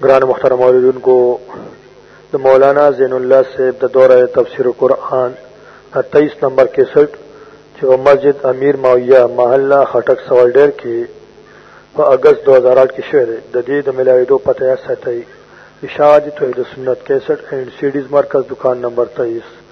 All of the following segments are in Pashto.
گران محترم علیدن کو دا مولانا زین اللہ صاحب دا دورہ تفسیر قرآن دا تیئیس نمبر کے سٹ جو مسجد امیر معاویہ محلہ خٹک سوال ڈیر کی و اگست دو ہزار آٹھ کی شعر جدید ملاوی دو پتہ ستائی اشاعت توحید سنت کیسٹ اینڈ سیڈیز مرکز دکان نمبر تیئیس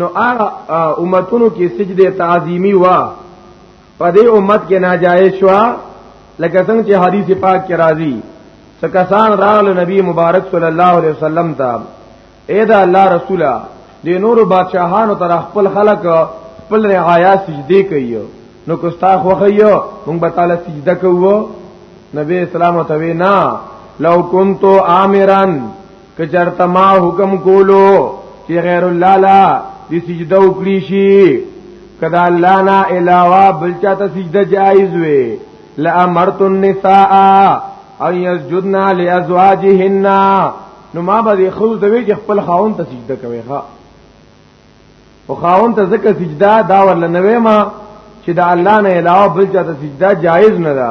نو هغه امتونو کې سجده تعظیمی وا په دې امت کې ناجایز شو لکه څنګه چې حدیث پاک کې راځي سکسان راغل نبی مبارک صلی الله علیه وسلم ته اے دا الله رسوله دې نور بادشاہانو تر خپل خلق خپل رعایا سجدي کوي نو کوستا خوخیو مونږ به تعالی سجده کوو نبی اسلام ته وینا لو کنتو آمرن که چرته ما حکم کولو چې غیر الله لا د سجده وکړي شي کدا الله نه علاوه بل چاته سجده جایز وي لامرت النساء ان يسجدن لازواجهن نو ما به خو د وی خپل خاون ته سجده کوي ښا او خاون ته ځکه سجده دا ورل نه ما چې د الله نه علاوه بل چاته سجده جایز نه ده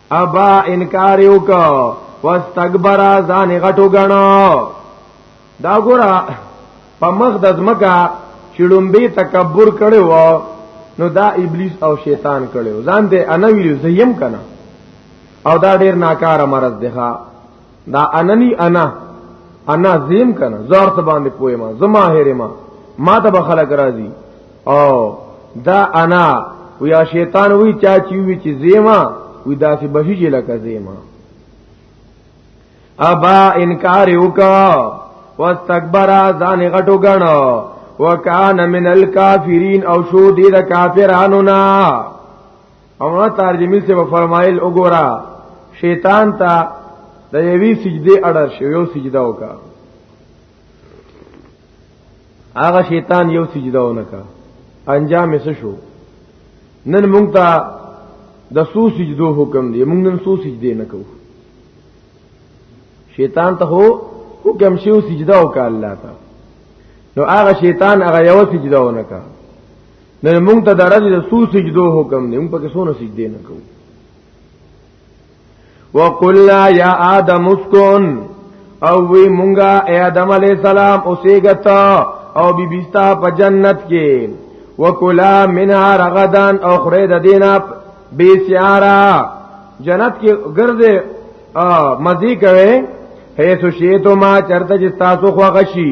ابا انکار یو کو واستكبر ځان غټو غنو دا ګورا په مخ د ځمکا چړمبي تکبر کړو نو دا ابلیس او شیطان کړو ځان دې انویل زیم کنا او دا ډیر ناکاره مرض دی ها دا اننی انا انا زیم کنه زار څه باندې پوي ما زما هره ما ما ته به خلک راضي او دا انا و یا شیطان وی چا چی وی چې زیما وی دا سی بهیږي لکه زیما ابا انکار وکا واستكبر ځان غټو غنو وکانه من الکافرین او شو دې د کافرانو نه او ما ترجمه سے فرمایل وګورا شیطان ته د یوی سجده اړه شو یو سجده وکا هغه شیطان یو سجده ونکا انجام یې شو نن مونږ ته د سو سجدو حکم دی مونږ نن سو سجده نه کوو شیطان ته هو حکم شو سجده وکا الله ته نو هغه شیطان هغه یو سجده ونکا نه مونږ ته درځي د سو سجدو حکم دی مونږ پکې سونه سجدي نه کوو وقلنا یا آدم اسکن او وی مونږه اے آدم علی السلام اوسېګتا او بی بیستا په جنت کې وکلا منها رغدان او خره د دینه بی سیارا جنت کې ګرځه مزي کوي هي سو شی ته ما چرته چې تاسو خو غشي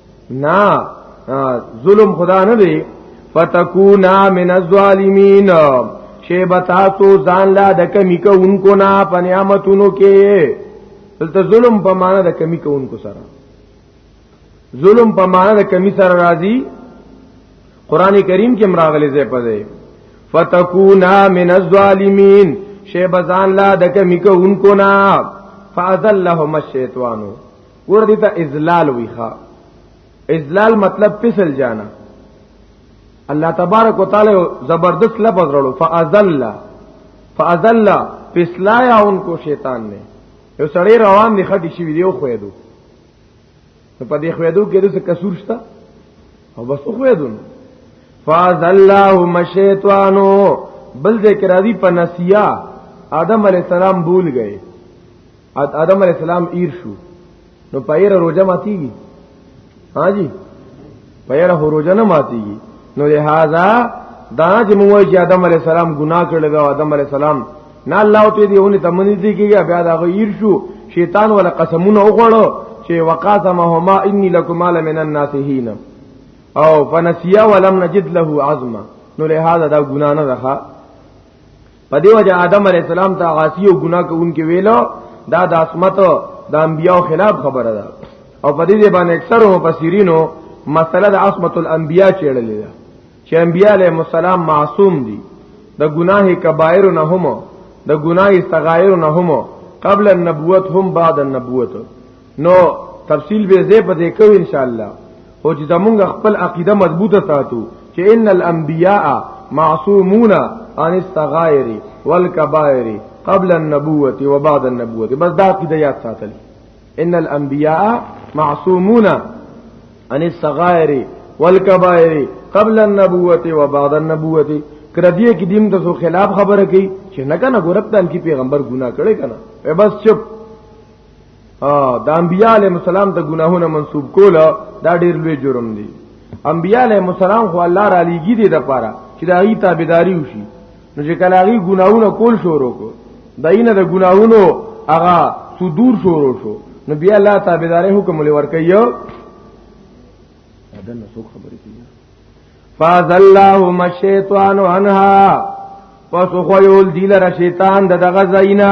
نا ظلم خدا نه دی فتکونا من الظالمین شی بتاسو ځان لا د کمی کوونکو نه په نعمتونو کې دلته ظلم په معنا د کمی کوونکو سره ظلم په معنا د کمی سره راځي قران کریم کې مراغله زې پځه فتکونا من الظالمین شی بزان لا د کمی کوونکو نه فازلهم الشیطانو ګور دي ته اذلال وی ښا اذلال مطلب پسل جانا الله تبارک وتعالى زبردست لفظ رلو فازل فازل پسلایا ان کو شیطان نے یو سړی روان دی خټی شي ویډیو خوېدو نو په دې خوېدو کې د څه قصور شته او بس خوېدو فاز الله مشیطانو بل ذکر دی په نسیا آدم علی السلام بھول گئے آدم علیہ السلام ایر شو نو پیر روزه ماتیږي ها جی پیر روزه نه ماتیږي نو لہذا دا چې موږ چې آدم علیہ السلام ګناه کړل او آدم علیہ السلام نه الله ته دی اونې تمنې دي کیږي بیا دا غیر شو شیطان ولا قسمونه وغړو چې وقاسمهما انی لکما لمن الناسین او فنسیا ولم نجد له عزما نو لہذا دا ګناه نه ده په دې وجه آدم علی السلام ته عاصی او ګناه کوونکې ویلو دا د عصمت د انبیاء خلاف خبره ده او په دې باندې اکثر مفسرینو مسله د عصمت الانبیاء چېړلې ده چې انبیاء علیهم السلام معصوم دي د ګناه کبایر نه هم د ګناه صغایر نه هم قبل النبوت هم بعد النبوت نو تفصیل به زه په دې کوي ان شاء الله او چې زمونږ خپل عقیده مضبوطه ساتو چې ان الانبیاء معصومون عن الصغائر والكبائر قبل النبوة وبعد النبوة بس دا عقیده یاد ساتل ان الانبیاء معصومون عن الصغائر والكبائر قبل النبوة وبعد النبوة کردیه کې دیم د خلاف خبره کوي چې نه کنه ګورکتان کې پیغمبر ګناه کړي کنه بس چپ د انبیاء علیهم السلام د ګناهونو منسوب کول دا ډیر لوی جرم دی انبیاء علیهم السلام خو الله را لېږي دي د پاره چې دا غي تابعداري وشي نو چې کله غي ګناهونه کول شروع کو داینه د ګناهونو هغه صدور شروع شو نو بیا الله تابعداري حکم لور کوي دا نه څوک خبرې کوي فازلهم الشیطان عنها پس خو یول دی لره شیطان د دغه زینا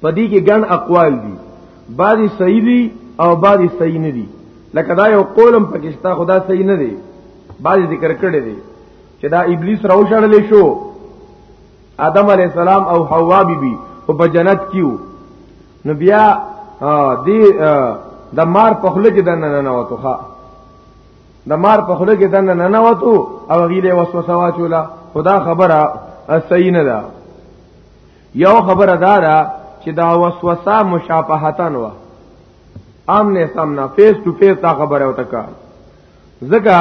په دې کې ګڼ اقوال دي بعضی صحیح دي او بعضی صحیح نه دي لکه دا یو قولم پکشتا خدا صحیح نه دی بعضی ذکر کړی دی چې دا ابلیس راوشړل شو آدم علی السلام او حوا بی بی او په جنت کیو نو بیا دی د مار په خله کې دنه نه نوتو ښا د مار په خله کې دنه نه نوتو او غیله وسوسه واچولا خدا خبره صحیح نه ده یو خبره دا ده چې دا وسوسه مشابهتن و امن سمنا فیس ټو فیس دا خبره وته کا زګه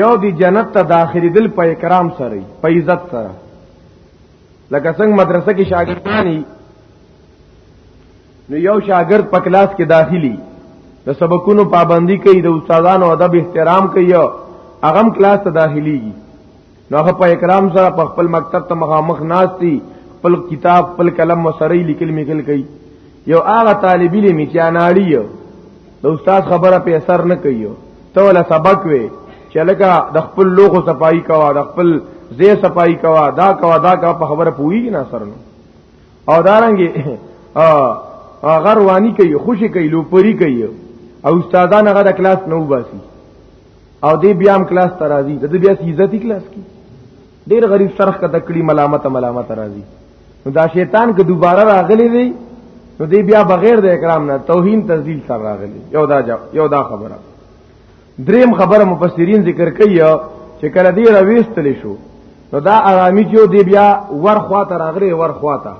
یو دی جنت ته داخلي دل په اکرام سره په عزت سره لکه څنګه مدرسه کې شاګردانی نو یو شاګرد په کلاس کې داخلي د سبقونو پابندي کوي د استادانو ادب احترام کوي هغه کلاس ته داخليږي نو هغه په اکرام سره په خپل مکتب ته مخامخ ناشتي خپل کتاب خپل قلم مسرې لیکل میکل کوي یو هغه طالب علم چې اناړي د استاد خبره په اثر نه کوي ته ولا سبق وي چې لکه د خپل لوخو صفائی کوا د خپل زی صفائی کوا دا کوا دا کا په خبره پوي نه سر نو او دارنګي غروانی کوي خوشي کوي لوپری کوي او استادان هغه د کلاس نو باسي او دې بیا هم کلاس ته راځي د دې بیا عزتي کلاس کې ډېر غریب سرخ کته کړي ملامت ملامت راځي نو دا شیطان که دوباره راغلی دی نو دې بیا بغیر د اکرام نه توهین تذلیل سره راغلی یو دا جا یو دا خبره دریم خبره مفسرین ذکر کوي چې کله دې راويستل شو نو دا آرامي چې دې بیا ور خواته راغلی ور خواته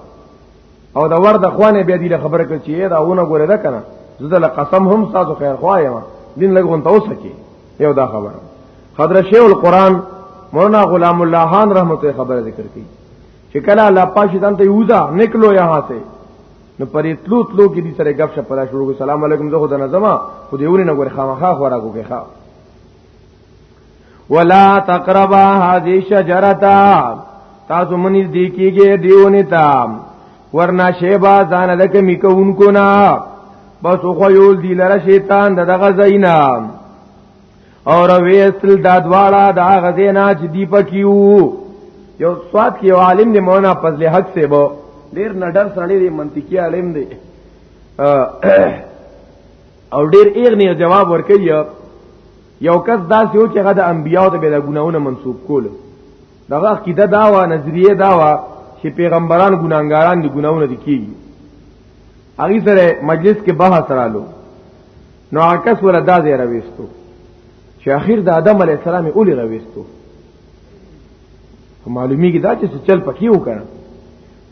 او دا ور د خوانه بیا دی خبره کوي چې دا ونه ګوره ده کنه زه د قسم هم تاسو خیر خوایم دین لګون ته اوسکی یو دا خبره حضرت شیخ القران مولانا غلام الله خان رحمت الله خبره ذکر کړي چې کله الله پاک شیطان ته یوزا نکلو یہاں سے نو پرې تلو تلو کې دې سره غف شپ را شروع سلام علیکم زه خدای نظم خو دې ورینه ګور خامخا خورا کو کې خا ولا تقربا هذه شجره تاسو منی دی کیږي دیونه تا ورنا شیبا ځان لک میکون کو نا بس خو یول دی لره شیطان دغه زینا اور ویسل دا دواړه دا غزینا چې دی پکیو یو سواد کې عالم دی مونا فضل حق سے بو ډیر نډر سړی دی منطقي عالم دی او ډیر ایغنی جواب ورکړي یو کس دا سیو چې غد انبیاء ته به ګناونه منسوب کول دغه عقیده دا و نظریه دا و چې پیغمبران ګناګاران دي ګناونه دي کیږي هغه سره مجلس کې بحث رالو نو عکس ولا دا زیره وستو چې اخر د آدم علی السلام اولی راوستو معلومی کی دا چې چل پکې وکړ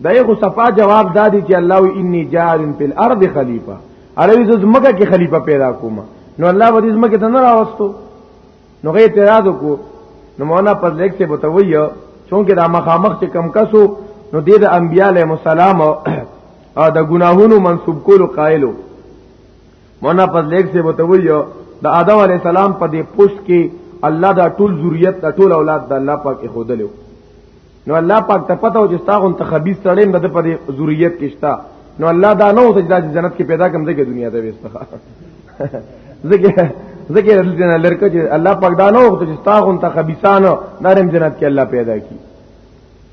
دا یو خو صفا جواب دادی چې الله و انی جار فی الارض خلیفہ عربی زز مکه کې خلیفہ پیدا کوم نو الله و دې مکه ته نه راوستو نو غي اعتراض وکړو نو مولانا پر لیک ته بتوي چونکه دا مخامخ چې کم کسو نو دې د انبیاء علیهم السلام او د ګناهونو منسوب کولو قائلو مونا پر لیک سے وتویو د آدم علی السلام په دې پوسټ کې الله دا ټول ذریت دا ټول اولاد د الله پاک خودلو نو الله پاک ته پته او چې تاسو ته خبيث تړې نه د پرې ذریت کېشتا نو الله دا نه وته چې جنت کې پیدا کوم دغه دنیا ته وسته زګه زګه دلته لرکه چې الله پاک دا نه وته چې تاسو ته خبيثانو نارم جنت کې الله پیدا کی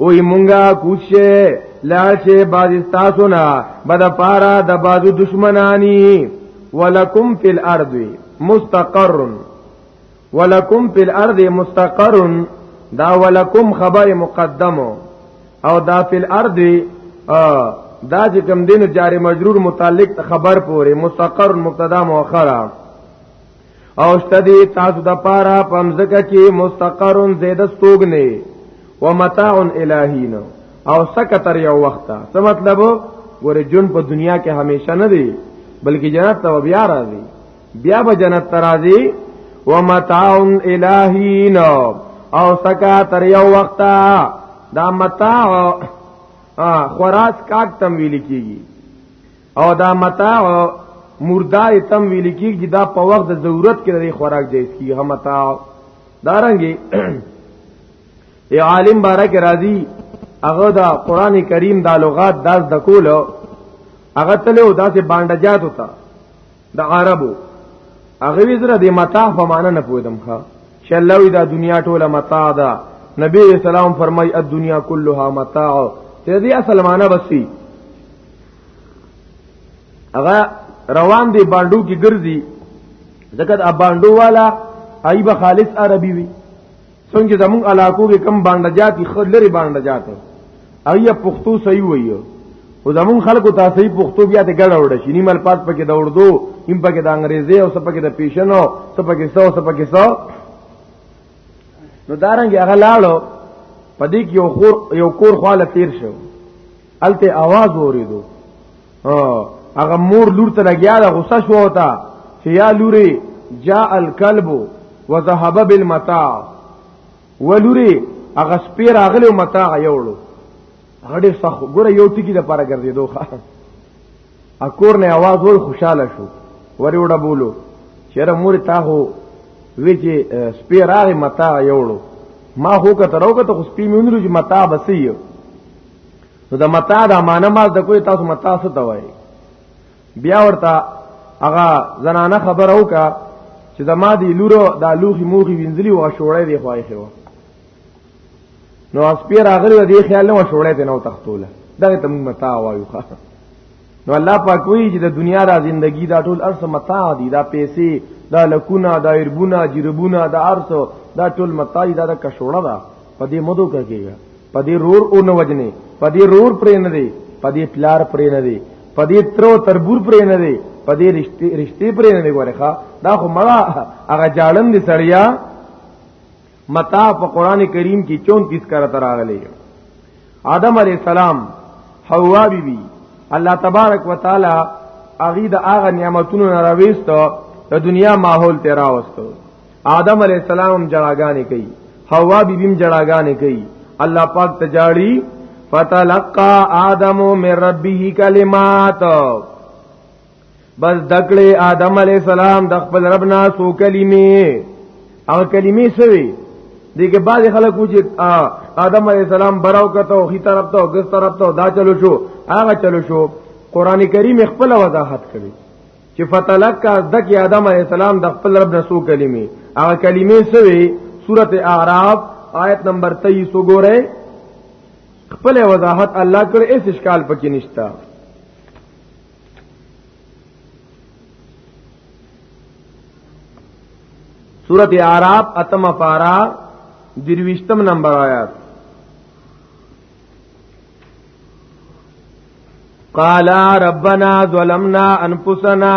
وی مونږه کوچه لار چې باز تاسو نه بد پارا د بازو دشمنانی ولکم فی الارض مستقر ولکم فی الارض مستقر دا ولکم خبر مقدمو او دا فی الارض دا چې کم دین جاری مجرور متعلق خبر پورې مستقر مبتدا مؤخره او شتدی تاسو د پاره پمزکه کې مستقرن زید استوګنه و متاع الہین او سکتر یو وخت څه مطلب ګوره جون په دنیا کې همیشه نه دی بلکې جنت ته بیا راځي بیا به جنت ته راځي و متاع الہین او سکتر یو وخت دا متاع خوراک کاک تم ویل کیږي او دا متاع مردا تم ویل کیږي دا په وخت د ضرورت کې د خوراک جایز کیږي هم متاع دارنګي ای عالم بارک راضی هغه دا قران کریم دا لغات داس د کولو هغه تله او داسې باندجات وتا د عربو هغه وزره د متاع په معنا نه پوهیدم ښا چې الله وی دا دنیا ټوله متاع ده نبی اسلام فرمای الدنیا كلها متاع ته دې اصل معنا بسی هغه روان دی باندو کې ګرځي ځکه د باندو والا ایب خالص عربي وي څنګه زمون علاقو کې کم باندې جاتي خلری باندې جاته ایا پښتو صحیح وایو او زمون خلکو تاسو یې پښتو بیا د ګډه وړه شي نیمل پات پکې د اردو نیم پکې د انګریزي او سپکې د پیشنو سپکې سو سپکې سو نو دارنګ هغه لاړو پدې کې یو خور یو کور خاله تیر شو الته आवाज اوریدو هغه مور لور ته لګیا دا غصه شو وتا چې یا لوري جاء الكلب وذهب بالمتاع ولوري هغه سپیر اغلو متاع یوړو هغه ډیر سخت ګوره یو ټکی د پاره ګرځیدو ښه اکور نه आवाज وای خوشاله شو وری وډه بولو چیرې مور تا هو وی چې سپی راغی متا یوړو ما هو کته راو کته خو سپی مونږ چې متا بسیو نو د متاع د امانه مال د کوی تاسو متاع څه توای بیا ورته هغه زنانه خبر او کا چې د ما دی لورو د لوخي موخي وینځلی او شوړې دی خوای خو نو اس پیر اغلی دی خیال نو شوړې ته نو تختوله دغه تم متاع وایو نو الله پاک وی چې د دنیا را زندگی دا ټول ارس متاع دي دا پیسې دا لکونه دا اربونه جربونه دا ارس دا ټول متاع دا د کشوړه ده په دې مدو کېږي په دې رور او نه وجنې په دې رور پرې نه دی په دې پلار پرې نه دی په دې ترو تربور پرې نه دی په دې رشتې رشتې پرې نه دی ګوره ښا دا خو مړه هغه جاړن دي سړیا متا په قران کریم کې 34 کرا تر راغلي آدم علی السلام حوا بی بی الله تبارک وتعالى اغي د اغه نعمتونو نه راويستو د دنیا ماحول ته راوستو آدم علی السلام جړاګانې کوي حوا بی بیم جړاګانې کوي الله پاک تجاړي فتلقى آدم من ربه کلمات بس دکړه آدم علی السلام د خپل رب نه سو کلمې او کلمې سوي دغه بعض خلک و چې آدم علی السلام براو کته او خي طرف ته او ګس طرف ته دا چلو شو هغه چلو شو قران کریم خپل وضاحت کوي چې فتلقا دک آدم علی السلام د خپل رب نه سو کلمې هغه کلمې سوي سورته اعراف آیت نمبر 23 وګوره خپل وضاحت الله کړ اس اشکال پکې نشتا سورت اعراب اتم پارا درویشتم نمبر آیات قالا ربنا ظلمنا انفسنا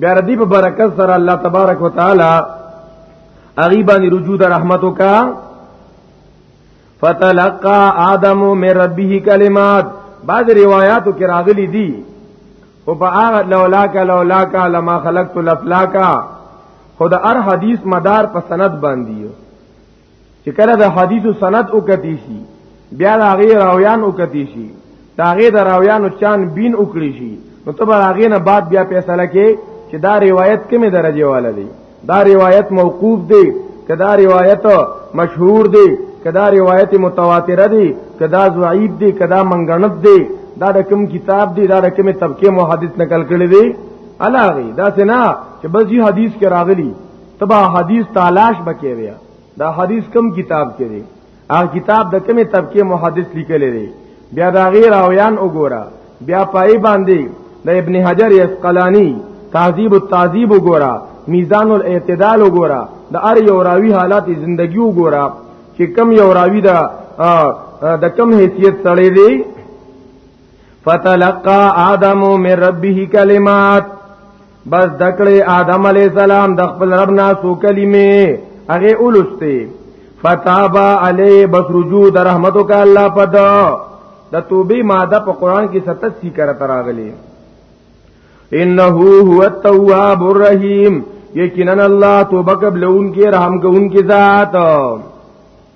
بیا ردی په برکت سره الله تبارک وتعالى اغي باندې رجوع د رحمتو کا فتلقى آدم من ربه کلمات بعض روایاتو کې راغلي دي او په هغه لولا کا لولا کا لما خلقت لفلاکا خود ار حدیث مدار په سند باندې چې کله د حدیث سند او کتی شي بیا د هغه راویان او کتی شي د هغه د راویانو چان بین وکړي شي نو ته به هغه نه بعد بیا فیصله کې چې دا روایت کومه درجه والا دی دا روایت موقوف دی کدا روایت مشهور دی کدا روایت متواتر دی کدا ضعیف دی کدا منګنت دی دا د کوم کتاب دی دا د کوم طبقه محدث نقل کړی دی علاوه دا سنا چې بس یو حدیث کې راغلی تبا حدیث تلاش بکې ویا دا حدیث کم کتاب کې دی هغه کتاب د کومې طبقه محدث لیکل دی بیا دا غیر اویان وګوره بیا پای باندې د ابن حجر اسقلانی تعذیب التعذیب وګوره میزان الاعتدال وګوره د ار یو راوی حالات زندگی وګوره چې کم یو راوی دا د کم حیثیت سره دی فتلقى آدم من ربه کلمات بس دکړې آدم علی السلام د خپل رب نه سو کلمې هغه اولسته فتابا علی بس رجوع د رحمتو کا الله پد د توبې ماده په قران کې 87 کرا تراغلي انه هو التواب الرحیم یقینا الله توبه قبل ان کې رحم کو ان کې ذات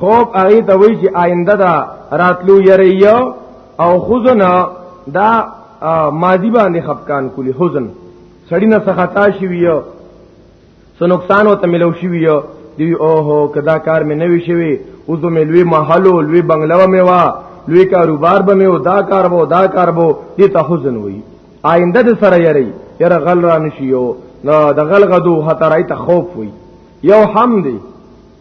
خوب هغه ته وی چې آینده دا راتلو یریو او خزن دا ماضی باندې خفقان کولی حزن سړی نه سخطا شي ویو سو نقصان وته ملو شي ویو دی اوهو کدا کار مې نوي شوی اوس مې لوی محلو لوی بنگلو مې وا لوی کاروبار به مې او دا کار وو دا کار وو دې ته حزن وی آینده د سره یری یره غل را نشیو نو د غل غدو هترای ته خوف وی یو حمدی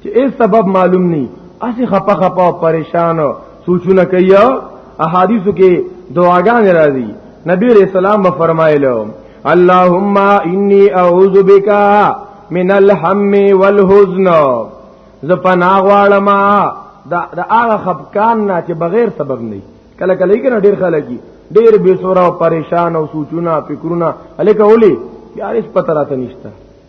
چې هیڅ سبب معلوم نه اسی خپه خپه پریشان سوچونه کوي احادیثو کې دعاګانې راځي نبی رسول الله فرمایلو اللهم انی اعوذ بک من الهم والحزن ز پناه غواړم دا دا هغه خفقان نه چې بغیر سبب نه کله کله کې ډیر خلک ډیر بے سورا او پریشان او سوچونه فکرونه الکه ولي یار اس پتہ راته نشته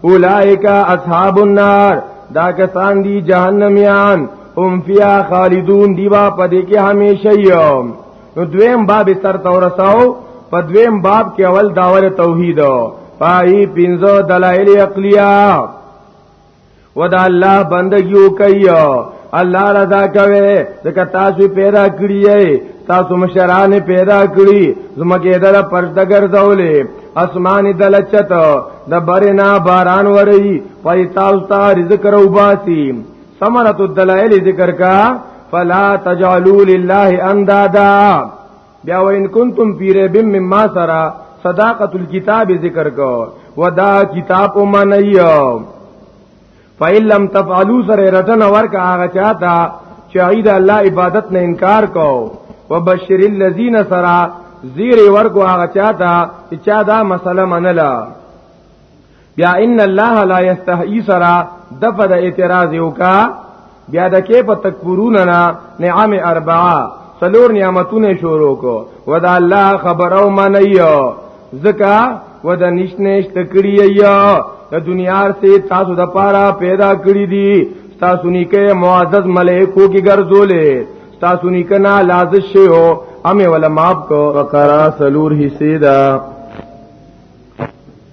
اولائک اصحاب النار دا کسان دی جهنميان هم فیا خالدون دی با پدې کې همیشه یو نو دویم باب سر تورساو په دویم باب کې اول داور توحید پای پینځو دلایل عقلیه ودا الله بندگیو کوي الله رضا کوي ځکه تاسو پیدا کړی تاسو مشران پیدا کړی زمکه دره پرده ګرځولې اسماني دلچت د برنا باران وري پي تاسو ته رزق رو باسي ثمرت الدلائل ذکر کا فلا تجعلوا لله اندادا بیا وین کنتم فی ریب مما سرا صداقت الكتاب ذکر کو ودا کتاب ومنیو فإن لم تفعلوا سره رټن ورکا هغه چاته چې عید الله عبادت نه انکار کو وبشر الذين سرا زیر ورکو هغه چاته چې چا دا مسله منله بیا ان الله لا یستحی سرا دفد اعتراض وکا بیا د کې په تکبرون نه نعم اربعه سلور نعمتونه شروع کو ودا الله خبر او منیو زکا ودا نشنش تکړی یا د دنیا سے تاسو د پاره پیدا کړی دي تاسو نیکه معزز ملائکو کی ګرځولې تاسو نیکه نه لازش شو امه ولا ماپ کو وقرا سلور حصے دا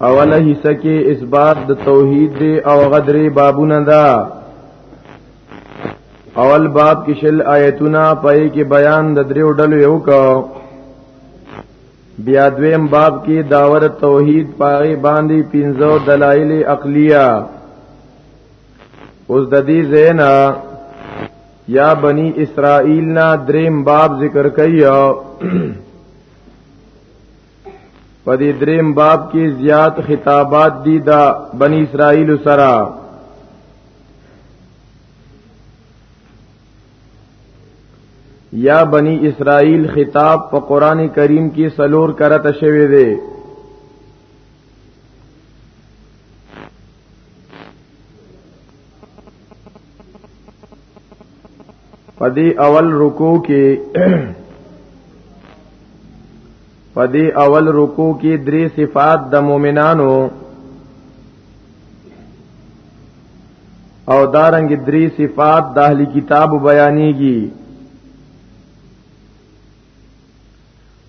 اوله حصہ کې اثبات د توحید دی او غدری بابونه دا اول باب کې شل آیتونه پای کې بیان د دریو ډلو یو کو بیا دویم باب کې داور توحید پای باندې پنځو دلایل عقلیه اوس د دې زینا یا بنی اسرائیل نا دریم باب ذکر کایو په دې دریم باب کې زیات خطابات دي دا بنی اسرائیل سره یا بنی اسرائیل خطاب په قران کریم کې سلور کرت شوی دی پدی اول رکو کې پدی اول رکو کې درې صفات د مؤمنانو او دارنګ درې صفات د اهلی کتاب بیانېږي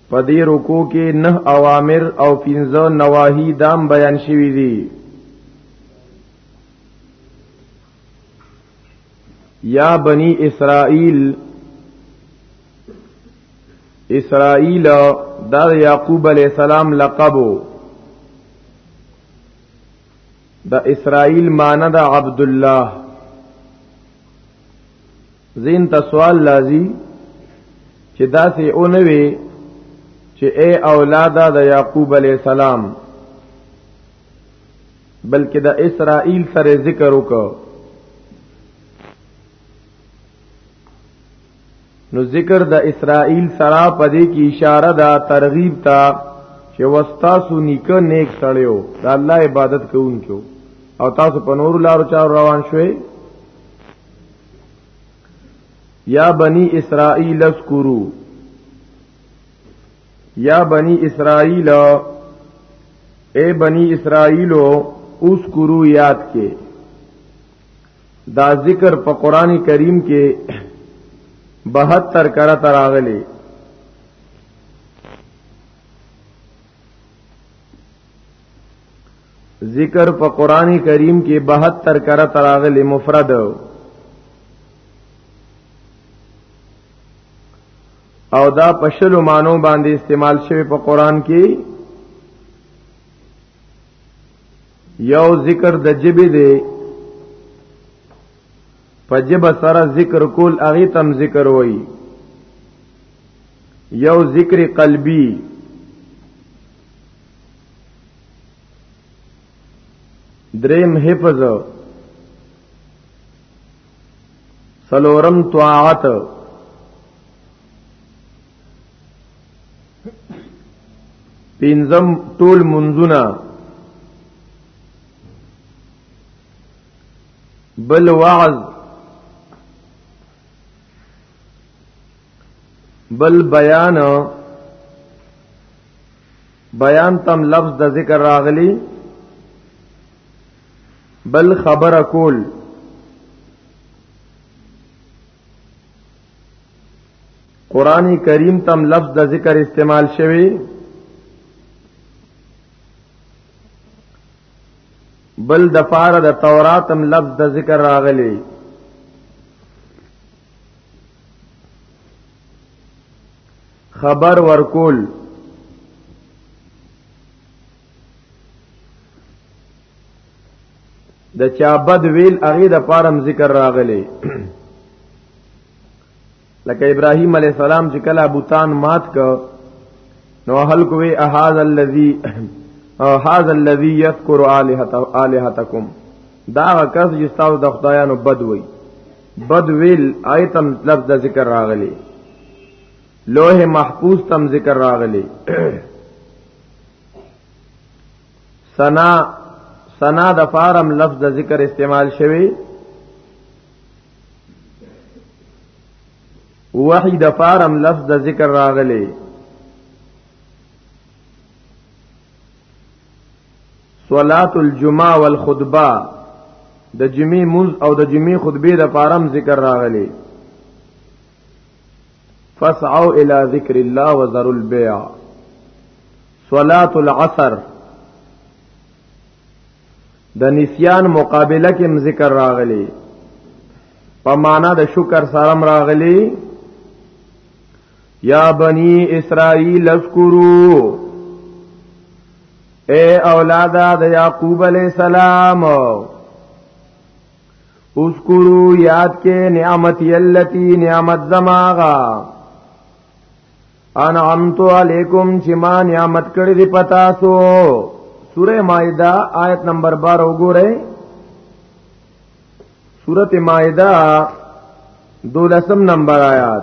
په دې رکو کې نه اوامر او پنځه نواهی دام بیان شوی دي یا بنی اسرائیل اسرائیل دا یعقوب علی السلام لقب دا اسرائیل معنی دا عبد الله زین ته سوال لازی چې دا سه اونوي چې اے اولادا د یعقوب علی السلام بلکې د اسرائیل سره ذکر وکړو نو ذکر د اسرائیل سره پدې کې اشاره ده ترغیب ته چې وستا سو نیک نیک سړیو د الله عبادت کوونکو او تاسو په نور لارو چار روان شوي یا بنی اسرائیل اذکرو یا بنی اسرائیل اے بنی اسرائیلو اوس کرو یاد کې دا ذکر په قران کریم کې 72 کرا تراغلی ذکر په قران کریم کې 72 کرا تراغلی مفرد او دا په شلو مانو باندې استعمال شوی په قران کې یو ذکر د جبه دی په جبه سره ذکر کول اغه تم ذکر وای یو ذکر قلبی دریم حفظ سلورم طاعت پینزم ټول منځونه بل وعظ بل بیان بیان تم لفظ د ذکر راغلی بل خبره کول قران کریم تم لفظ د ذکر استعمال شوی بل د فار د تورات تم لفظ د ذکر راغلی خبر ورکول د چا بد ویل هغه د پارم ذکر راغلی لکه ابراهيم عليه السلام چې کله بوتان مات ک نو هل کوي احاذ الذي احاذ الذي يذكر الهتكم دا کس چې تاسو د خدایانو بد وی بد ویل آیتم لفظ ذکر راغلی لوح محفوظ تم ذکر راغلی سنا سنا د فارم لفظ د ذکر استعمال شوی وحی د فارم لفظ د ذکر راغلی صلات الجمعه والخطبه د جمعې منز او د جمعې خطبه د فارم ذکر راغلی فسعوا الى ذکر الله وذروا البيع صلاه العصر د نسیان مقابله کې ذکر راغلی په معنا د شکر سره راغلی یا بنی اسرائیل اذکرو اے اولادا د یعقوب علیہ السلام اذکرو یاد کې نعمت یلتی نعمت زماغا انعمت علیکم چې ما نعمت کړې دې پتا سو سوره مائده آیت نمبر 12 وګورئ سوره مائده دولسم نمبر آیات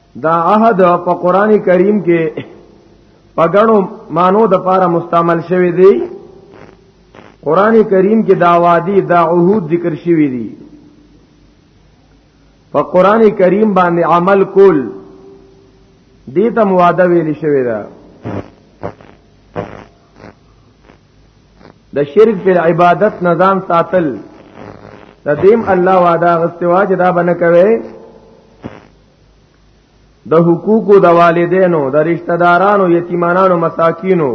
دا عهد په قران کریم کې پګړو مانو د پاره مستعمل شوی دی قران کریم کې دا وادي دا عهود ذکر شوی دی په قران کریم باندې عمل کول دې ته مواده ویل شوی دا د شرک په عبادت نظام ساتل د دیم الله وعده غستوا چې دا بنه کوي د حقوقو د والدینو د رشتہ دارانو یتیمانانو مساکینو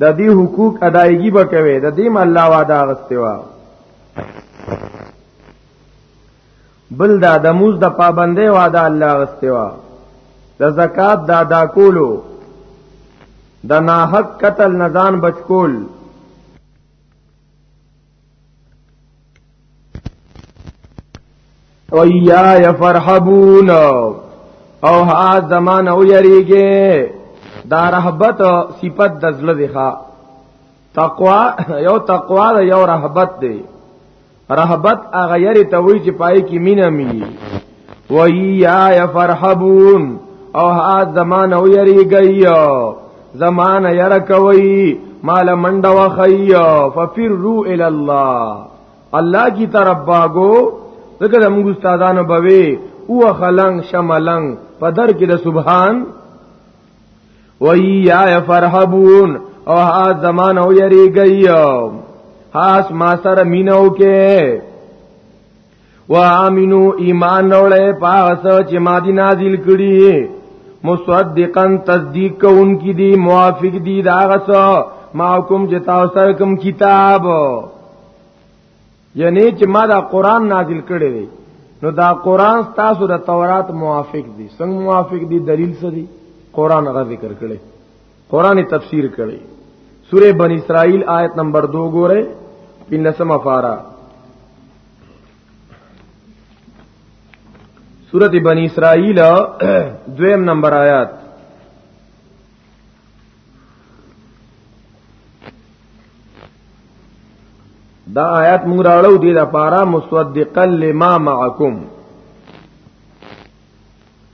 د دې حقوق ادایګي وکوي د دې الله وعده غستوا بل دا د موز د پابندې وعده الله غستوا د زکات د ادا کولو د ناحق قتل نزان بچکول او یا یفرحبون او ها زمان او یریږي دا رهبت صفت د زړه دی ښا تقوا یو تقوا دا یو رهبت دی رهبت هغه یری ته وی چې پای کې مینا می و یا فرحبون او ها زمانه یریږي زمانه یره کوي مال منډه وخی ففروا الى الله الله کی طرف باغو دغه موږ استادانو بوي او خلنګ شملنګ په در کې د سبحان وای یا فرحبون او ها زمانه یریږي هاس ما سره مينو کې وامنو ایمان نوړې پاس چې ما دي نازل کړي مصدقا تصدیق کوونکی دي موافق دي دا غس ما حکم جتا سره کوم کتاب یعنی چې ما دا قران نازل کړي دي نو دا قران تاسو د تورات موافق دي څنګه موافق دي دلیل څه دي قران غا ذکر کړي قران تفسیر کړي سوره بنی اسرائیل آیت نمبر 2 ګوره پنځمه فارا سوره بنی اسرائیل دویم نمبر آیات دا آیات مونږ راړو دي د پارا مصدقا لما معکم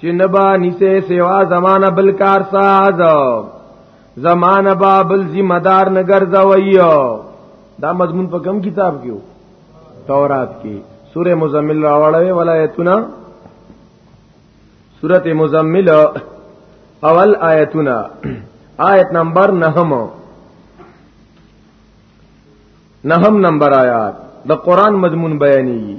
چې نبا نسه سیوا زمانہ بل کار ساز زمانہ با بل ذمہ دار نه ګرځوي دا مضمون په کم کتاب کې تورات کې سوره مزمل راوړې ولایتونه سوره مزمل اول آیتونه آیت نمبر 9 نهم نمبر آیات د قران مضمون بیانېږي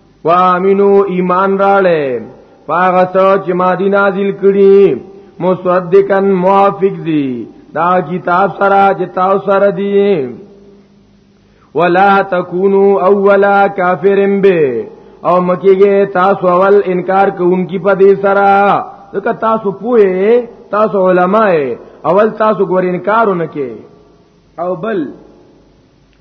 وامنو ایمان راړې پاغه څو چې ما دي نازل کړي مصدقن موافق دي دا کتاب سره چې تاسو سره دي ولا تکونو اولا کافرن به او مکیږي تاسو اول انکار کوونکی په دې سره ځکه تاسو پوهه تاسو علماء اول تاسو ګور انکارونه کې او بل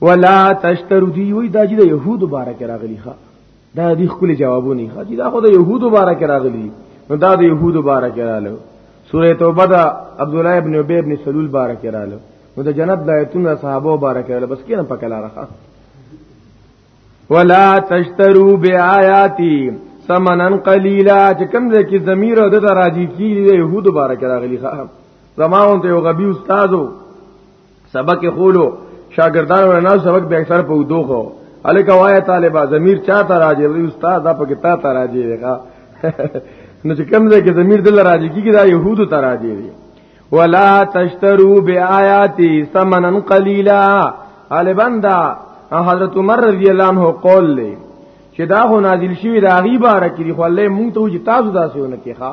ولا تشترو دی وی دا جی دا یهود بارک راغلی ښا دا دی خپل جوابونه ښا جی دا خو دا یهود بارک راغلی نو دا د یهود بارک رااله سوره توبه دا عبد الله ابن ابي ابن سلول بارک رااله نو د جنت د ایتونو صحابه بارک رااله بس کینه پکلا راخه ولا تشترو بیااتی سمنن قلیلا چې کوم ځای کې ضمیر او د راځي کې د يهودو بارک راغلی ښا زماون ته یو غبي استادو سبق خولو شاګردان ورنه سبق به اکثر په ودو خو الک وای طالبہ ضمیر چا ته راځي وی استاد دا پکې تا ته راځي ښا نو چې کوم ځای کې ضمیر دل راځي کیږي دا يهودو ته راځي ولا تشترو بیااتی ثمنا قلیلا طالبان دا حضرت عمر رضی الله عنه قول لې چې دا هو نازل شوی دا غیبه را کړی خو الله مونږ ته چې تاسو داسې ونه کیخه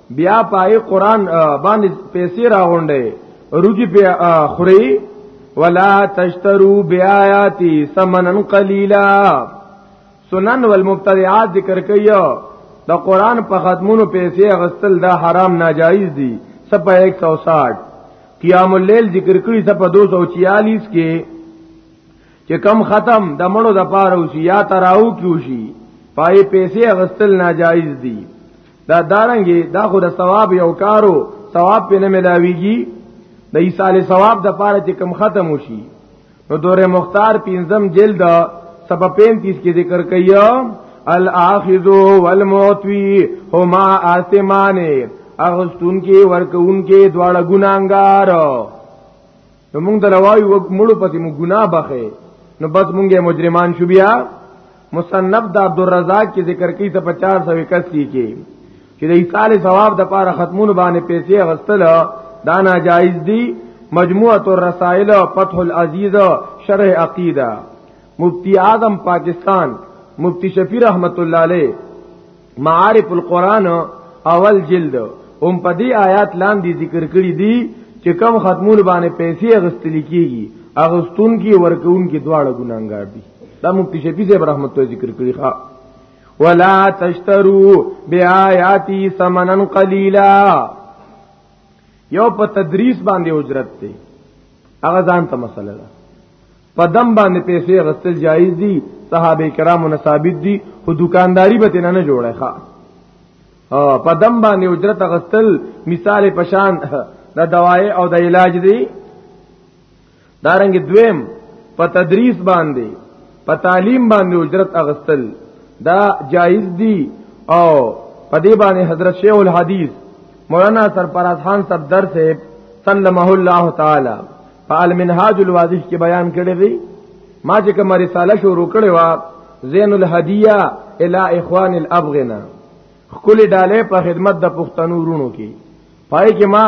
بیا پای قران باندې پیسې راغونډې روجي په خوري ولا تشترو بیااتی ثمنن قلیلا سنن والمبتدعات ذکر کایو د قران په خدمونو پیسې غستل دا حرام ناجایز دي صفه 160 قیام الليل ذکر کړی صفه 246 کې چې کم ختم د مړو د پاره اوسي یا تراو کیوشي پای پیسې غستل ناجایز دي دا دارنګي دا خو د ثواب یو کارو ثواب په نه ملاويږي د ایصال ثواب د پاره چې کم ختم وشي نو دوره مختار پنځم جلد سبا 35 کې ذکر کیا الاخذ والمعطي هما آسمانه اغستون کې ورکون کې دواړه ګناګار نو موږ دلوایو وګ مړو پتی مو ګناه بخې نو بس مونږه مجرمان شو بیا مصنف د عبدالرزاق کی ذکر کی ته 481 کی چې د ایصال ثواب د پاره ختمون باندې پیسې غستل دا ناجایز دی مجموعه الرسائل فتح العزیز شرح عقیده مفتی اعظم پاکستان مفتی شفیع رحمت الله علیه معارف القرآن اول جلد هم په دې آیات لاندې ذکر کړی دي چې کم ختمول باندې پیسې اغستل کیږي اغستون کی ورکون کی دواړه ګناګار دي دا مفتی شفیع صاحب رحمت الله ذکر کړی ښا ولا تشترو بیااتی ثمنن قلیلا یو په تدریس باندې اجرت دی هغه ځان ته مسله ده په دم باندې پیسې غستل جایز دي صحابه کرامو نه ثابت دي خو دکانداری به نه نه جوړه ښا په دم باندې اجرت غستل مثال پشان د دوايي او د علاج دي دارنګ دویم په تدریس باندې په تعلیم باندې اجرت اغستل دا جایز دي او په دې باندې حضرت شیخ الحدیث مولانا سرفراز خان صاحب درس سلمه الله تعالی په المنهاج الواضح کې بیان کړی دی ما چې کوم رساله شروع کړې و زین الهدیه الی اخوان الابغنا خپل ډاله په خدمت د پښتنو رونو کې پای کې ما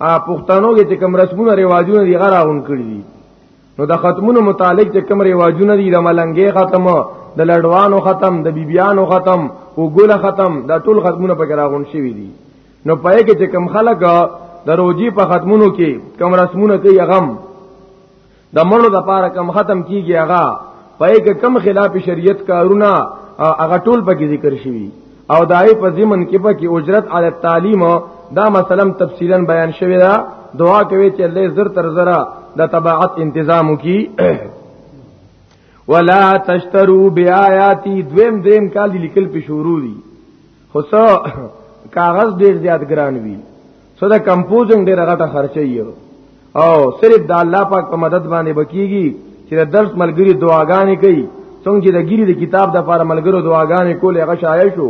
پښتنو کې چې کوم رسمونه ریواجونه دی غره اون کړی دي نو د ختمونو متعلق چې کوم ریواجونه دي د ملنګې ختم د لړوانو ختم د بیبیانو ختم او ګل ختم د ټول ختمونه پکې راغون شوی دي نو پای کې چې کم خلک د روزي په ختمونو کې کم رسمونه کوي غم د مړو د پاره کم ختم کیږي هغه پای کې کم خلاف شریعت کارونه هغه ټول پکې ذکر شوی او دای په ضمن کې پکې اجرت علی تعلیم دا مثلا تفصیلا بیان شوی دا دعا کوي چې الله زر تر زرا د تبعت تنظیم کی ولا تشترو بیااتی دویم دیم کال لیکل په شروع دي خو څو کاغذ ډیر زیات ګران وی څو د کمپوزینګ ډیر غټه خرچه یو او صرف د الله پاک په مدد باندې بکیږي چې د درس ملګری دعاګانې کوي څنګه چې د ګری د کتاب د لپاره ملګرو دعاګانې کولې هغه شایع شو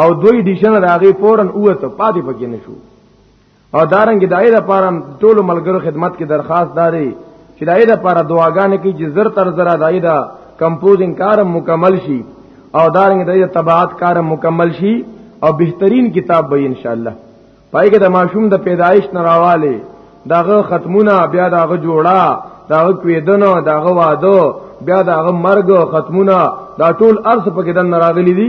او دوی ډیشن راغی فورن اوته پاتې پکې نشو او دارنګ دای د پاره ټول ملګرو خدمت کې درخواست داري چې دای د پاره دعاګانې کې چې زر تر زر دای دا کمپوزینګ کار مکمل شي او دارنګ دای د طباعت کار مکمل شي او بهترین کتاب به ان شاء الله پای کې د ماشوم د پیدایش نراواله داغه ختمونه بیا داغه جوړا داغه کویدنه داغه وادو بیا داغه مرګ ختمونه دا ټول ارث په کې د نراغلي دي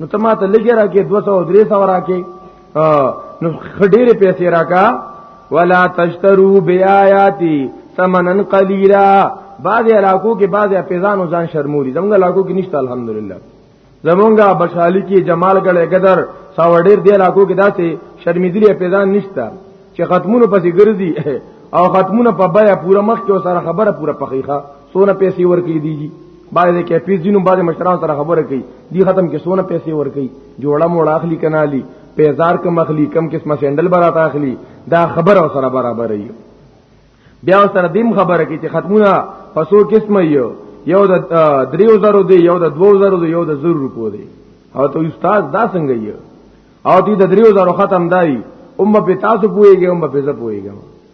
نو ته ماته لګی راکې 200 300 راکې نو خډېره پیسې راکا ولا تشترو بیااتی ثمنن قلیلا بعض علاقو کې بعض پیزانو ځان شرموري زموږ علاقو کې نشته الحمدلله زمونږه بشالی کې جمال ګړې قدر ساوډیر دی علاقو کې داسې شرمیدلی پیزان نشته چې ختمونو پسې ګرځي او ختمونه په بیا پوره مخ کې سره خبره پوره پخیخه سونه پیسې ورکړي دي جی باندې کې پیس دینو باندې مشران سره خبره کوي دی ختم کې سونه پیسې ورکړي جوړه موړه اخلي کنالي پیزار کم اخلي کم قسمه سندل براته اخلي دا خبره سره برابر یو بیا سره دیم خبره کوي چې ختمونه پسو قسمه یو یو د دریو زرو دی یو د دوو زرو دی یو د زر روپو دی او ته استاد دا څنګه یو او دې د دریو زرو ختم دای اومه په تاسو پويږي اومه په زه پويږم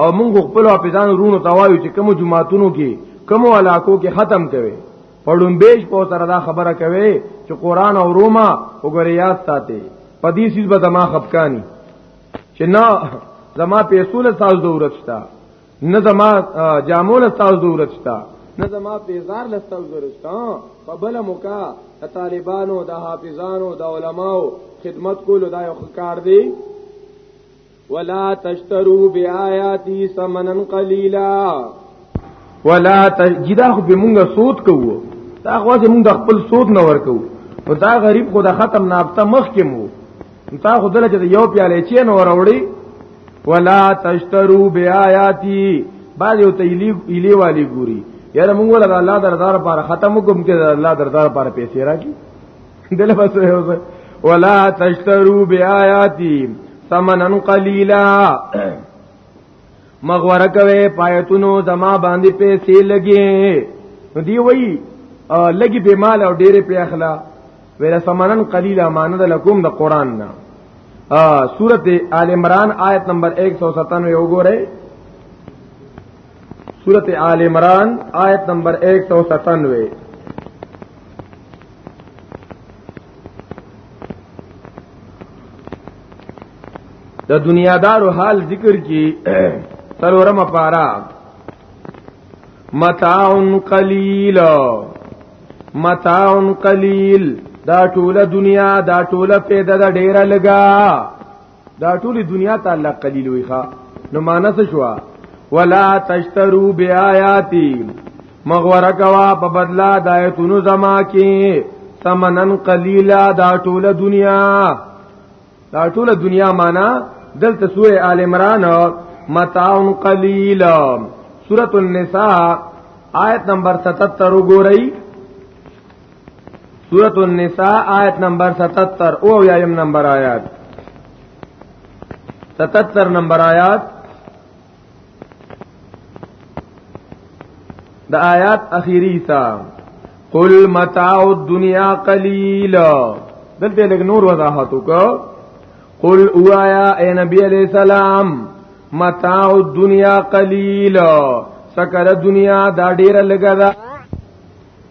او موږ خپل حافظانو رونو توایو چې کوم جمعاتونو کې کوم علاقو کې ختم کوي پړم بیش په سره دا خبره کوي چې قران او روما وګوره یاد ساتي په دې سیس به دما خفقانی چې نه زما پیسو له تاسو ضرورت شته نه زما جامو له تاسو ضرورت شته نه زما پیزار له تاسو ضرورت شته په بل موقع د طالبانو د حافظانو د علماو خدمت کولو دا یو کار دی ولا تشترو بیااتی سمنن قلیلا ولا تجدا خو به مونږه سود کوو دا خو چې مونږ خپل سود نه ورکو نو دا غریب خو د ختم نابته مخ کې مو تا خو دلته چې یو پیاله چی نه وروړي ولا تشترو بیااتی بعد یو تیلی الی والی ګوري یاره مونږ له الله دربار پر ختم کوم کې الله دربار پر پیسې راکی دله بس وځه ولا تشترو بیااتی ثمنن قلیلا مغور کوي پایتونو زما باندې پیسې لګي دی وی لګي به مال او ډېرې په اخلا ویل ثمنن قلیلا مانند لکم د قران نه سورت آل عمران آیت نمبر 197 وګورئ سورت آل عمران آیت نمبر 197 د دنیا دارو حال ذکر کی سلورم پارا متاع قلیل متاع قلیل دا ټوله دنیا دا ټوله پیدا دا ډیره لګا دا ټول دنیا ته الله قلیل وی ښا نو مانس شو ولا تشترو بیااتی مغور کوا په بدلا دایتونو زما کې ثمنن قلیلا دا ټول دنیا دا ټول دنیا معنا دلته سوره آل عمران متاع قلیل سورۃ النساء آیت نمبر 77 وګورئ سورۃ النساء آیت نمبر 77 او یایم نمبر آیات 77 نمبر آیات د آیات اخیری تا قل متاع الدنیا قلیل دلته لګ نور وضاحت وکړه قل اوایا اے نبی علیہ السلام متاع الدنیا قلیل سکر دنیا دا ډیره لګا ده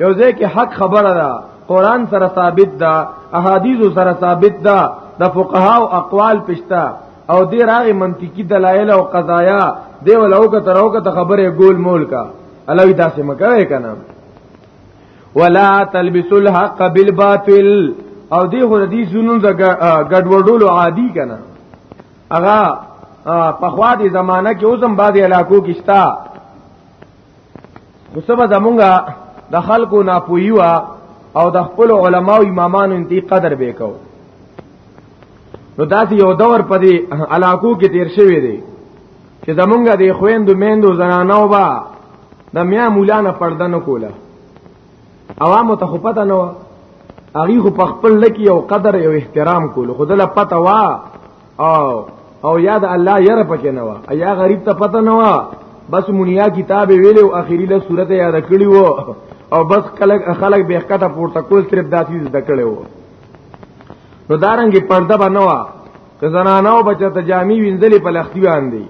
یو ځای کې حق خبره ده قران سره ثابت ده احادیث سره ثابت ده د فقها او اقوال پښتا او دې راغي منطقي دلایل او قضایا دی ولوګه تروګه ته خبره ګول مول کا الوی داسې مکوي کنه ولا تلبسوا الحق بالباطل او دې هو دې زونو د ګډوډولو عادي کنه اغا په خوا دې زمانہ کې اوسم بعد علاقو کې شتا وسبه زمونږه د خلکو ناپوهي وا او د خپل علما او امامانو انتی قدر به کو نو داسې یو دور په دې علاقو کې تیر شوی دی چې زمونږه د خويندو میندو زنانو با د میا مولانا پرده نه کوله عوامو ته خو پته نه و هغه خو په خپل لکی یو قدر یو احترام کول خو دله پته وا او او یاد الله یره پکې نه وا ایا غریب ته پته نه وا بس مونیا کتاب ویلو اخیری له صورت یاد کړی وو او بس خلک خلک به کته پورته کول صرف داسې زده کړي وو نو دارنګي پرده بنوا که زنانو بچا ته جامي وینځلې په لختي باندې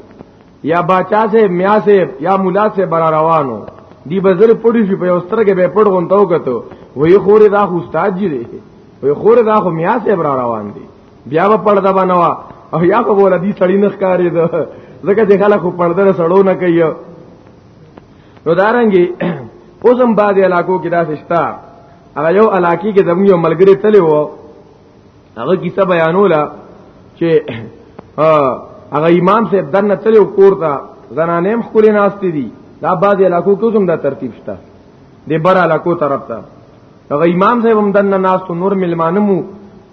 یا باچا سے میا سے یا مولا سے برا روانو دی بزر پړی شي په اوستر کې به پړ غونتاو کته وې خورې دا خو استاد جی دی وې خورې دا خو میا سے برا روان دی بیا په پړدا بنوا او یا په بوله دي سړی نه ښکارې ده ځکه چې خلک په پړدا سړو نه کوي نو دارنګي اوس هم بعد علاقو کې دا فشتا هغه یو علاقې کې زموږ یو ملګری تللی وو هغه کیسه بیانوله چې هغه امام صاحب دنه تللی کور ته زنانه هم خولې ناشته دي دا بعد علاقو کې هم دا ترتیب شته د بر علاقو طرف ته هغه امام صاحب هم دنه ناس ته نور ملمانه مو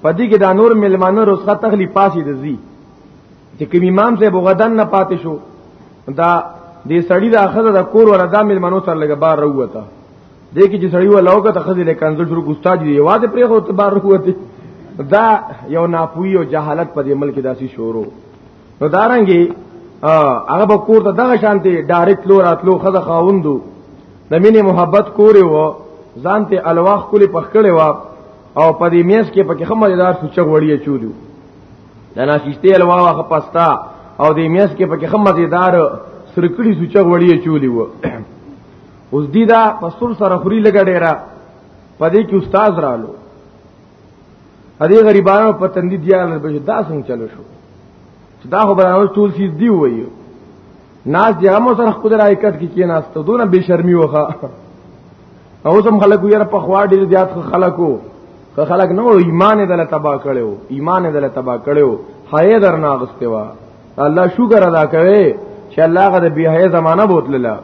پدې کې دا نور ملمانه رسخه تخلی پاسې د زی چې کوم امام صاحب غدن نه پاتې شو دا دې سړی دا اخذ دا کور ولا دا ملمانو سره لګ بار وروته دې کې چې سړی ولا وکړه خزې له کنځل شروع استاد دی یوازې پرې هو ته بار وروته دا یو ناپوی او جهالت په دې ملک داسي شورو نو دارنګي هغه به کور ته دغه شانتي ډایرکټ لور اتلو خزه خاوندو د مینې محبت کورې وو ځان ته الواخ کلی پخکړې وا او په دې میس کې پکې خمدار سوچغ وړي چولو د ناششته الوا واخ پستا او دې میس کې پکې خمدار سرکړي سوچغ وړي چولې وو اوس دې دا پسول سره خوري لګړې را پدې کې استاد رالو هدي غریبانو په تندې دیال به دا څنګه چلو شو چې دا خو برابر ټول سي دی وایي ناس دی هم سره خپل رايکټ کې کې ناس ته دونه بے شرمي وخه او سم خلکو یې په خوا ډیر زیات خلکو که خلک نو ایمان یې دل تبا کړو ایمان یې دل تبا کړو حیا درنا غسته وا الله شکر ادا کوي چې الله غد به حیا زمانہ بوتللا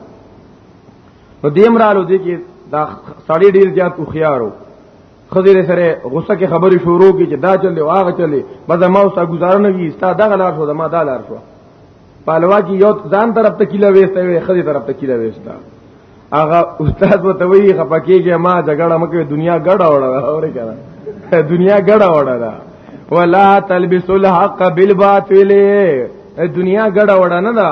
نو دیم رالو دي کې دا سړی ډیر زیات خو خيارو خزر سره غصه کې خبرې شروع کی چې دا چلې واغه چلې بس ما اوس گزاره نه کی ستا دغه لار شو ما دا لار شو پالوا کی یو ځان طرف ته کیلا وېسته وې خزر طرف ته کیلا وېسته هغه استاد وته وی خپکیږي ما جګړه مکه دنیا ګډه وړه اورې کړه دنیا ګډه وړه دا ولا تلبسوا الحق بالباطل دنیا ګډه وړه نه دا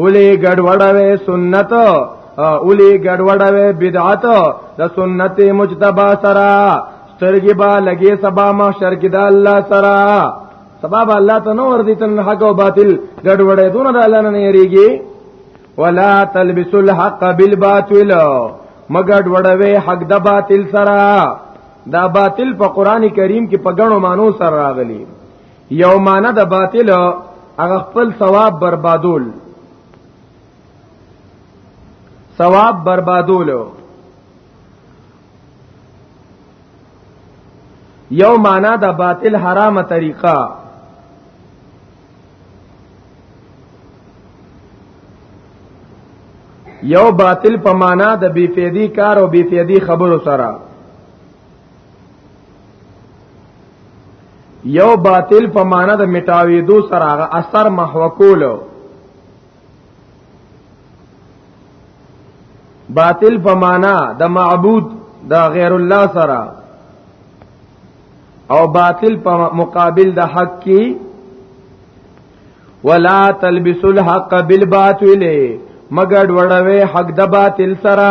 اولی ګډوډوي سنت اولی ګډوډوي بدعت د سنت مجتبا سرا سترګي با لګي سبا محشر کې د الله سرا سبا با الله ته نور دي تن حق او باطل ګډوډې دون د الله نه یریږي ولا تلبس الحق بالباطل مګډ وډوي حق د باطل سرا دا باطل په قران کریم کې په غنو مانو سره راغلي یو معنی د باطل هغه خپل ثواب بربادول ثواب بربادول یو معنی د باطل حرامه طریقه یو باطل په معنا د بی فیدی کار او بی فیدی خبرو سره یو باطل په معنا د مټاوي دو سره هغه اثر محو کولو باطل په معنا د معبود د غیر الله سره او باطل په مقابل د حق کی ولا تلبسوا الحق بالباطل مگر وړوي حق د باطل سره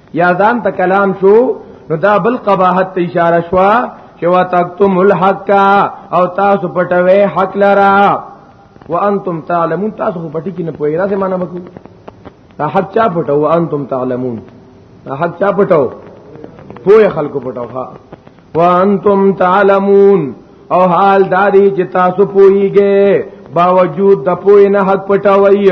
یا ځان ته کلام شو نو دا بل قباحت ته اشاره شو چې وا تکتم الحق او تاسو پټوي حق لرا وانتم تعلمون تاسو پټی کې نه پوهی راځه معنا وکړو دا حق چا پټو وانتم تعلمون دا حق چا پټو پوهه خلکو پټو ها وانتم تعلمون او حال داری چې تاسو پوهیږئ باوجود د پوهې نه حق پټوي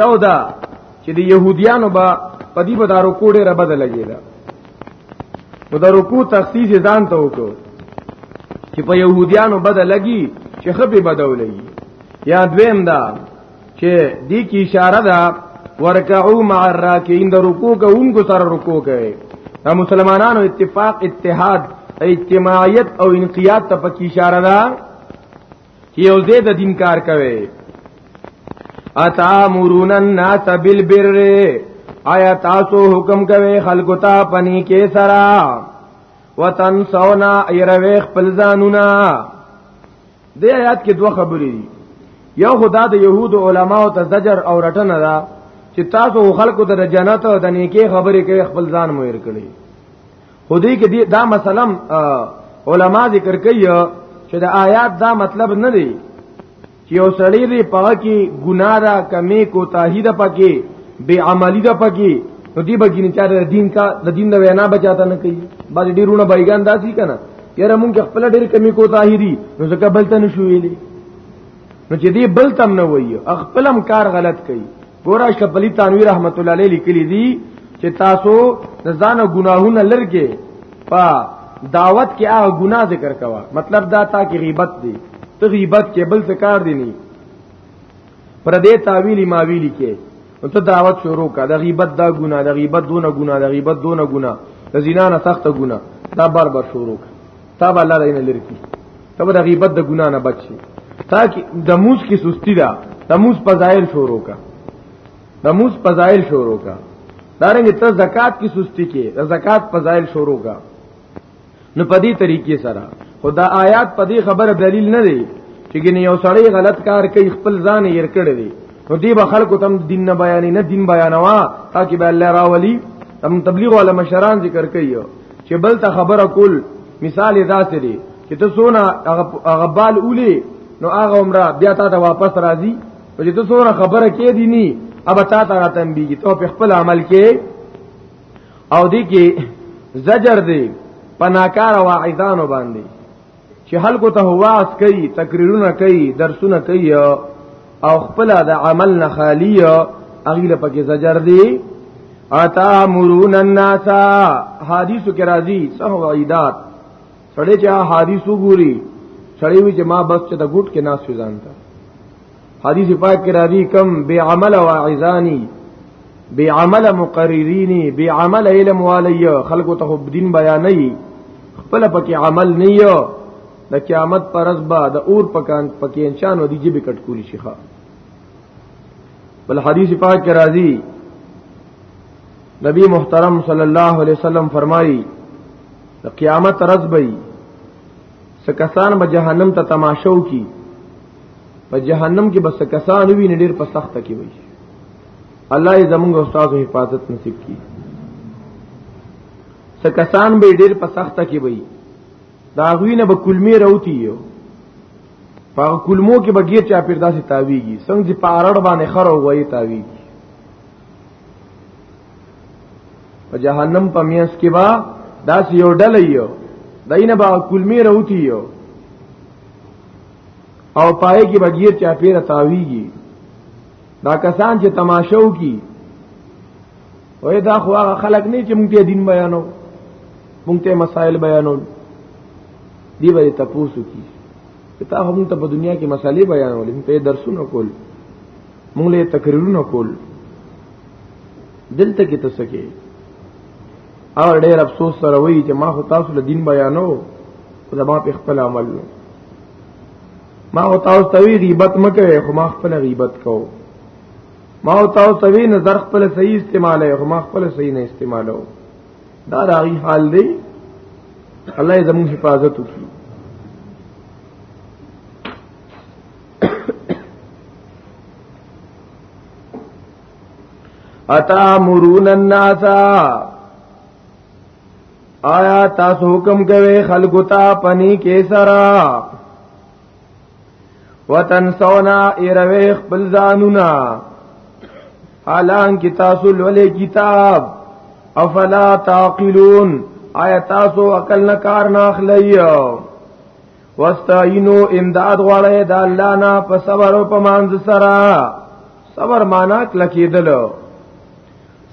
یو دا چې د يهوديانو با په دې به دارو کوډه را بدل لګیدا نو د رکوع تخصیص ځان ته وکړو چې په يهوديانو بدل لګي چې خپې بدل لګي یا دویم دا چې دې کی اشاره ده ورکعو مع الراکعين د رکوع کوونکو سره رکوع کوي دا مسلمانانو اتفاق اتحاد اجتماعیت او انقیاد ته پکې اشاره ده یو زه د دین کار کوي اتا مرون الناس بالبر آیا تاسو حکم کوي خلکو ته پني کې سرا وطن سونا ایروي خپل ځانونه د آیات کې دوه خبرې دي یو خدا د يهود علماو ته زجر او رټنه ده چې تاسو خلکو ته د جنت او د نیکی خبرې کوي خپل ځان مو هر کړی خو دې کې دا مثلا علما ذکر کوي چې د آیات دا مطلب نه دی چې یو سړی دی پاګه کې ګنا را کمی کوتاهی ده پکې بے عملی ده پکې نو دی بګی نه چاره دین کا د دین د وینا بچاته نه کوي باندې ډیرونه بایګان داسي کنه یاره مونږ خپل ډیر کمی کوتاهی دي نو ځکه بل ته نشو ویلي نو چې دی بل تم نه وایي خپلم کار غلط کوي ګوراش کپلی تنویر رحمت الله علیه لیکلی دی چې تاسو د ځان ګناهونه لرګې په دعوت کې هغه ګناه ذکر کوا مطلب دا تا کې غیبت دی ته غیبت کې بل څه کار دی نه پر دې تعویلی ما ویلی کې نو ته دعوت شروع کا د غیبت دا ګناه د غیبت دونه ګناه د غیبت دونه ګناه د زنا نه سخت ګناه دا بار بار شروع کا تاب الله دې نه لري ته به د غیبت د ګنا نه بچ شي تاکي د موس کی سستی ده د موس فضایل شروع کا د موس فضایل شروع کا دارنګ ته زکات کی سستی کې د زکات فضایل شروع کا نو په دې طریقې سره خدا آیات په دې خبره دلیل نه دی چې ګنې یو سړی غلط کار کوي خپل ځان یې کړی دی نو دی به خلکو تم دین نه بیانې نه دین بیانوا تاکي به الله راولي تم تبلیغ ولا مشران ذکر کوي چې بل ته خبره کول مثال داسې دی چې ته سونه هغه بال اولی نو هغه عمره بیا تا ته واپس راځي او چې ته سونه خبره کې دی نی اب تا ته راتم بیږي ته په خپل عمل کې او دی کې زجر دی پناکار واعظانو باندې چې خلکو ته واعظ کوي تقریرونه کوي درسونه کوي او خپل د عمل نه خالی اغیله پکې زجر دی اتا مرون الناس حدیث کې راځي سه وعیدات سړی چې حدیث وګوري سړی وی چې ما بس چې د ګټ کې ناس ځان ته حدیث پاک کې راځي کم بے عمل واعظانی بے عمل مقررینی بے عمل علم والی خلق ته دین بیانې خپل پکې عمل نه یو د قیامت پر ازبا د اور پکان پکې انسان ودی جیب کټ کولی شيخه بل حدیث پاک کې راځي نبی محترم صلی الله علیه وسلم فرمایي د قیامت رز بئی څه کسان به جهنم ته تماشو کی په جهنم کې بس کسان وی نه ډیر په سخته کې وي الله یې زموږ استاد حفاظت نصیب کړي څه کسان به ډیر په سخته کې وي دا غوینه به کلمې راوتی یو په کلمو کې به ډیر چا پیر داسې تاویږي څنګه چې په ارړ باندې خره وایي تاویږي په جهنم په میاس کې با داس یو ډل یو دینه با کلمی راوتی یو او پای کې بغیر چا پیره تاویږي دا کسان چې تماشو کی وې دا خو هغه خلک نه چې مونږ ته دین بیانو مونږ ته مسائل بیانو دی به تاسو کی ته هم ته په دنیا کې مسالې بیانولې په درسونو کول مونږ له تقریرونو کول دلته کې تاسو کې او ډېر افسوس سره وایي چې ما خو تاسو له دین بیانو زما په خپل عمل نو ما او تاسو ته وی غیبت مکه خو ما خپل غیبت کو ما او تاسو ته وی نظر خپل صحیح استعماله خو ما خپل صحیح نه استعمالو دا راغي حال دی الله زموږ حفاظت وکړي اتا مرون الناس آیا تاسو حکم کوي خلق ته پني کې سرا وطن سونا ایروی خپل ځانونا حالان کی تاسو لولې کتاب افلا تعقلون آیا تاسو عقل نه کار نه اخلئ واستعینو امداد غواړی د الله نه په صبر او په مانځ سره صبر معنا کلکیدل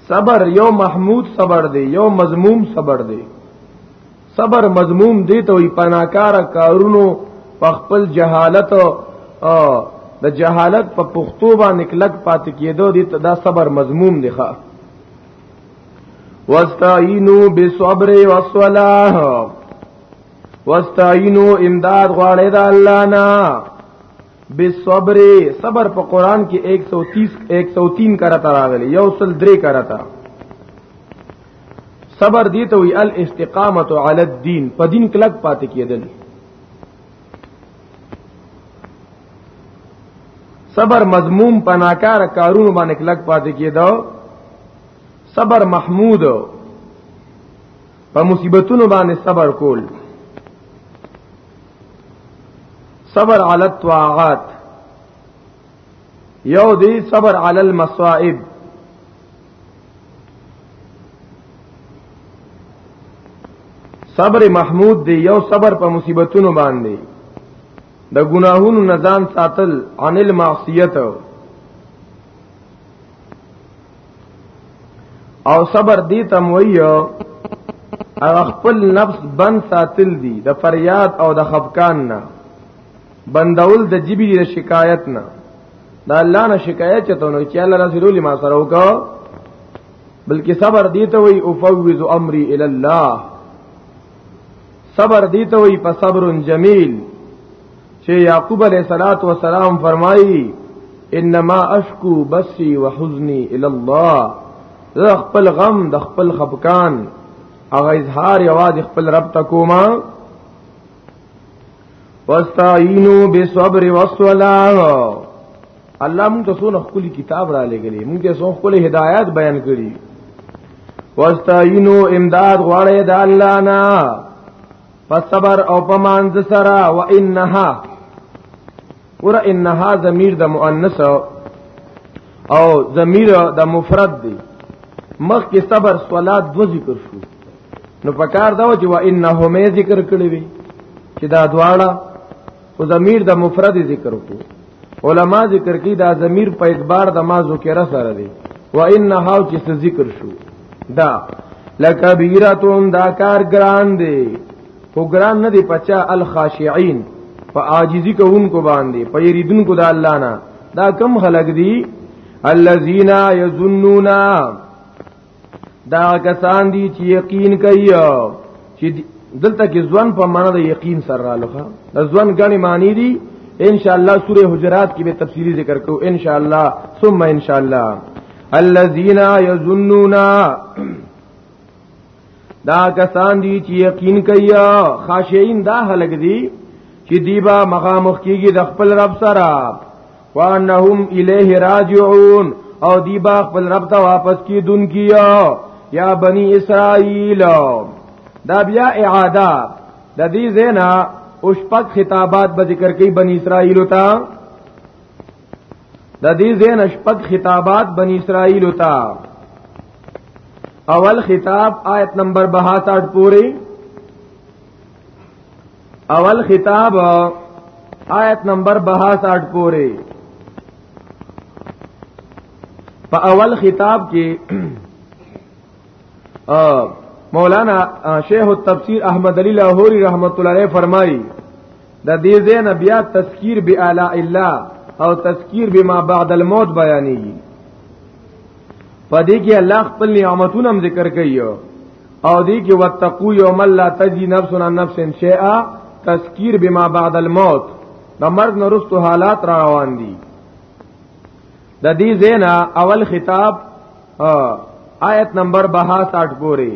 صبر یو محمود صبر دی یو مضموم صبر دی صبر مضموم دی ته وی پناکار کارونو په خپل جهالت او د جهالت په پختو باندې کلک پاتې کېدو دی ته دا صبر مضموم دی ښا واستعینو بالصبر والصلاه واستعینوا امداد غواړی د الله نه بالصبر صبر په قران کې 130 103 کرتا راغلی یو سل درې کرتا صبر دی ته وی الاستقامت علی الدین په دین کلک پاتې کېدل صبر مضموم پناکار کارونو باندې کلک پاتې کېدو صبر محمود په مصیبتونو باندې صبر کول صبر علی الطاعات یو دی صبر علی المصائب صبر محمود دی یو صبر په مصیبتونو باندې د ګناهونو نزان ساتل عن المعصیت او صبر دې تم ویو او خپل نفس بند ساتل دي د فریاد او د خفقان نه بندول د جبی د شکایت نه دا الله نه شکایت چته نو چې الله رسول ما سره وکاو بلکې صبر دي ته وي او فوز امري الى الله صبر دي ته وي په صبر جميل چې یعقوب علیہ الصلات والسلام فرمایي انما اشکو بسی وحزنی الی الله زه خپل غم د خپل خفقان هغه اظهار یوازې خپل رب ته کوما واستعینوا بالصبر والصلاه الله موږ ته څونه خولي کتاب را لګلی موږ ته څونه خولي هدایات بیان کړي واستعینوا امداد غواړی د الله نه په صبر او په مانځ سره و انها ور انها ضمیر د مؤنث او ضمیر د مفرد دی مخ کې صبر صلات دو ذکر شو نو پکار دا و چې و انه مې ذکر کړی وی چې دا دواړه او ضمیر د مفرد ذکر کو علما ذکر کی دا ضمیر په اعتبار د ما ذکر سره دی و ان هاو چې څه ذکر شو دا لکبیرتون دا کار ګران دی خو ګران نه دی پچا الخاشعين په عاجزی کوونکو باندې په یریدونکو د الله نه دا کم خلق دی الذين يظنون دا کسان دي چې یقین کوي چې دلته کې ځوان په معنا د یقین سره رااله د ځوان غني معنی دي ان شاء الله سوره حجرات کې به تفصیلی ذکر کو ان شاء الله ثم ان شاء الله الذين يظنون دا کسان دي چې یقین کوي خاشعين دا هلګ دي چې دیبا مخامخ کیږي د خپل رب سره وانهم الیه راجعون او دی با خپل رب ته واپس کی دن کیا یا بنی اسرائیل دا بیا اعاده د دې زینا او شپږ خطابات به ذکر کوي بنی اسرائیل ته د دې زین شپږ خطابات بنی اسرائیل ته اول خطاب آیت نمبر 62 پوری اول خطاب آیت نمبر 62 پورې په اول خطاب کې مولانا شیخ التفسیر احمد علی لاہوری رحمت الله علیه فرمایي د دې زین بیا تذکیر بی اعلی الله او تذکیر بما بعد الموت بیانېږي پدې کې الله خپل نعمتونه هم ذکر کوي او دی کې وتقو یوم لا تجی نفس عن نفس شیئا تذکیر بما بعد الموت د مرګ نرستو حالات را روان دي د دې زینا اول خطاب آیت نمبر 62 پورې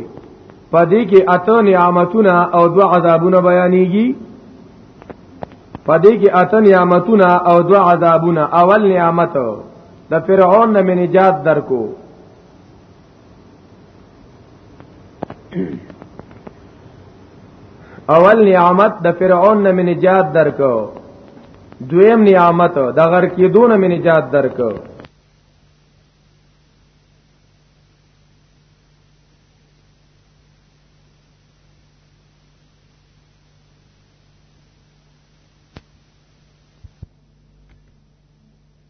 پدې کې اته نعمتونه او دو عذابونه بیانېږي پدې کې اته نعمتونه او دو عذابونه اول نعمت د فرعون نه نجات درکو اول نعمت د فرعون نه نجات درکو دویم نعمت د غر کېدو نه نجات درکو